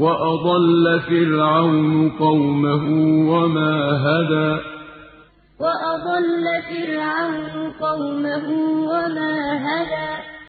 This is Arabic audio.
وَأَضَلَّ فِرْعَوْنُ قَوْمَهُ وَمَا هَدَىٰ وَأَضَلَّ فِرْعَوْنُ قَوْمَهُ وَمَا هَدَىٰ